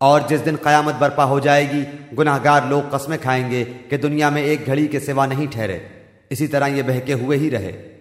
और जिस दिन कयामत बर्पा हो जाएगी, गुनाहगार लोग कस्में खाएँगे कि दुनिया में एक घड़ी के सिवा नहीं ठहरे। इसी तरह ये बहके हुए ही रहे।